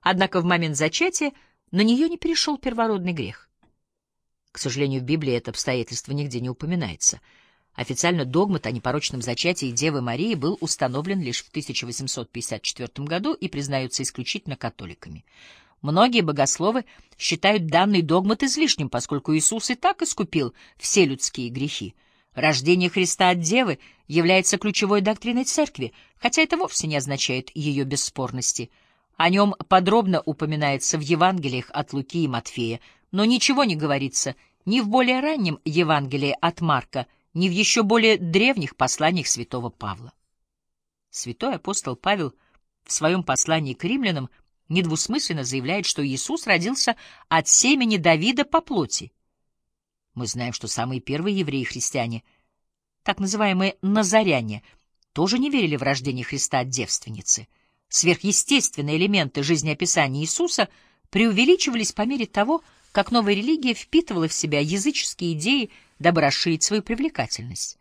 однако в момент зачатия на нее не перешел первородный грех. К сожалению, в Библии это обстоятельство нигде не упоминается. Официально догмат о непорочном зачатии Девы Марии был установлен лишь в 1854 году и признается исключительно католиками. Многие богословы считают данный догмат излишним, поскольку Иисус и так искупил все людские грехи. Рождение Христа от Девы является ключевой доктриной Церкви, хотя это вовсе не означает ее бесспорности. О нем подробно упоминается в Евангелиях от Луки и Матфея, но ничего не говорится ни в более раннем Евангелии от Марка, ни в еще более древних посланиях святого Павла. Святой апостол Павел в своем послании к римлянам недвусмысленно заявляет, что Иисус родился от семени Давида по плоти. Мы знаем, что самые первые евреи-христиане, так называемые назаряне, тоже не верили в рождение Христа от девственницы. Сверхъестественные элементы жизнеописания Иисуса преувеличивались по мере того, как новая религия впитывала в себя языческие идеи, дабы расширить свою привлекательность.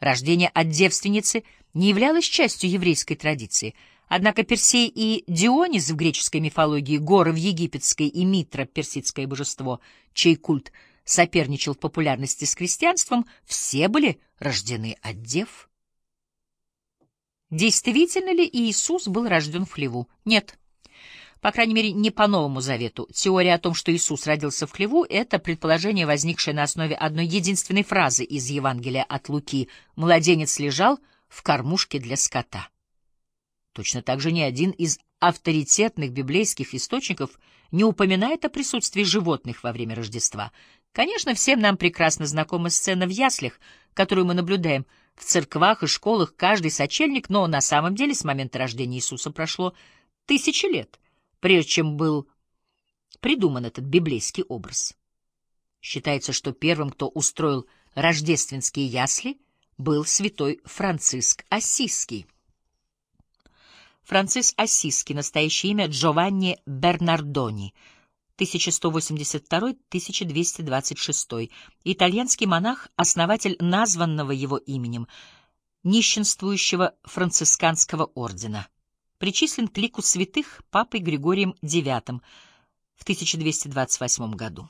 Рождение от девственницы не являлось частью еврейской традиции — Однако Персей и Дионис в греческой мифологии, горы в египетской и Митра, персидское божество, чей культ соперничал в популярности с христианством, все были рождены от дев. Действительно ли Иисус был рожден в хлеву? Нет. По крайней мере, не по Новому Завету. Теория о том, что Иисус родился в хлеву, это предположение, возникшее на основе одной единственной фразы из Евангелия от Луки «Младенец лежал в кормушке для скота». Точно так же ни один из авторитетных библейских источников не упоминает о присутствии животных во время Рождества. Конечно, всем нам прекрасно знакома сцена в яслях, которую мы наблюдаем в церквах и школах каждый сочельник, но на самом деле с момента рождения Иисуса прошло тысячи лет, прежде чем был придуман этот библейский образ. Считается, что первым, кто устроил рождественские ясли, был святой Франциск Ассизский. Францис Ассиски, настоящее имя Джованни Бернардони, 1182-1226, итальянский монах, основатель названного его именем, нищенствующего францисканского ордена. Причислен к лику святых папой Григорием IX в 1228 году.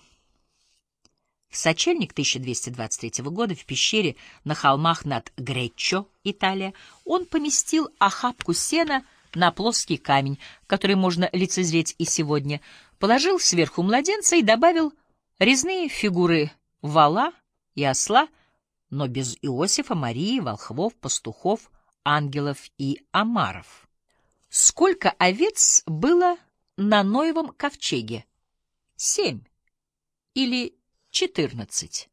В сочельник 1223 года в пещере на холмах над Греччо, Италия, он поместил охапку сена — на плоский камень, который можно лицезреть и сегодня, положил сверху младенца и добавил резные фигуры вала и осла, но без Иосифа, Марии, волхвов, пастухов, ангелов и омаров. Сколько овец было на Ноевом ковчеге? Семь или четырнадцать?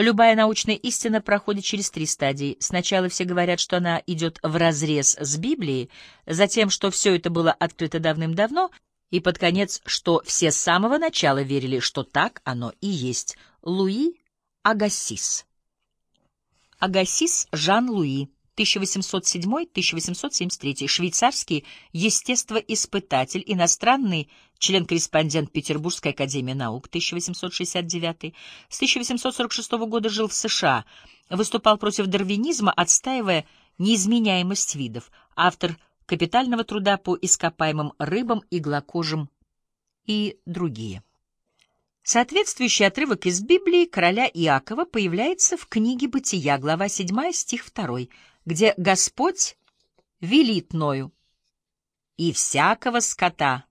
Любая научная истина проходит через три стадии. Сначала все говорят, что она идет вразрез с Библией, затем, что все это было открыто давным-давно, и под конец, что все с самого начала верили, что так оно и есть. Луи Агасис. Агасис Жан-Луи 1807-1873, швейцарский естествоиспытатель, иностранный член-корреспондент Петербургской академии наук 1869, с 1846 года жил в США, выступал против дарвинизма, отстаивая неизменяемость видов, автор капитального труда по ископаемым рыбам, иглокожим и другие. Соответствующий отрывок из Библии короля Иакова появляется в книге «Бытия», глава 7, стих 2, где Господь велит Ною «И всякого скота,